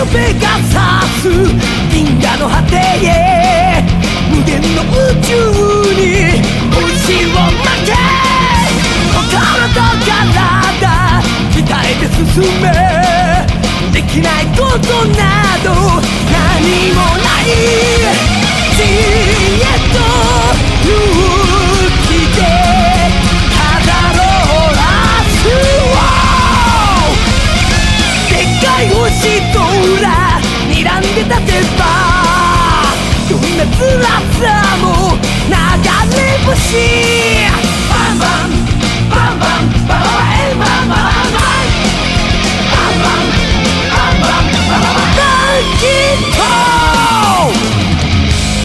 指が指す銀河の果てへ無限の宇宙に星を負け心と体鍛えて進め。できないことなど何立てばどんな辛さも流れ星。